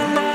Bye.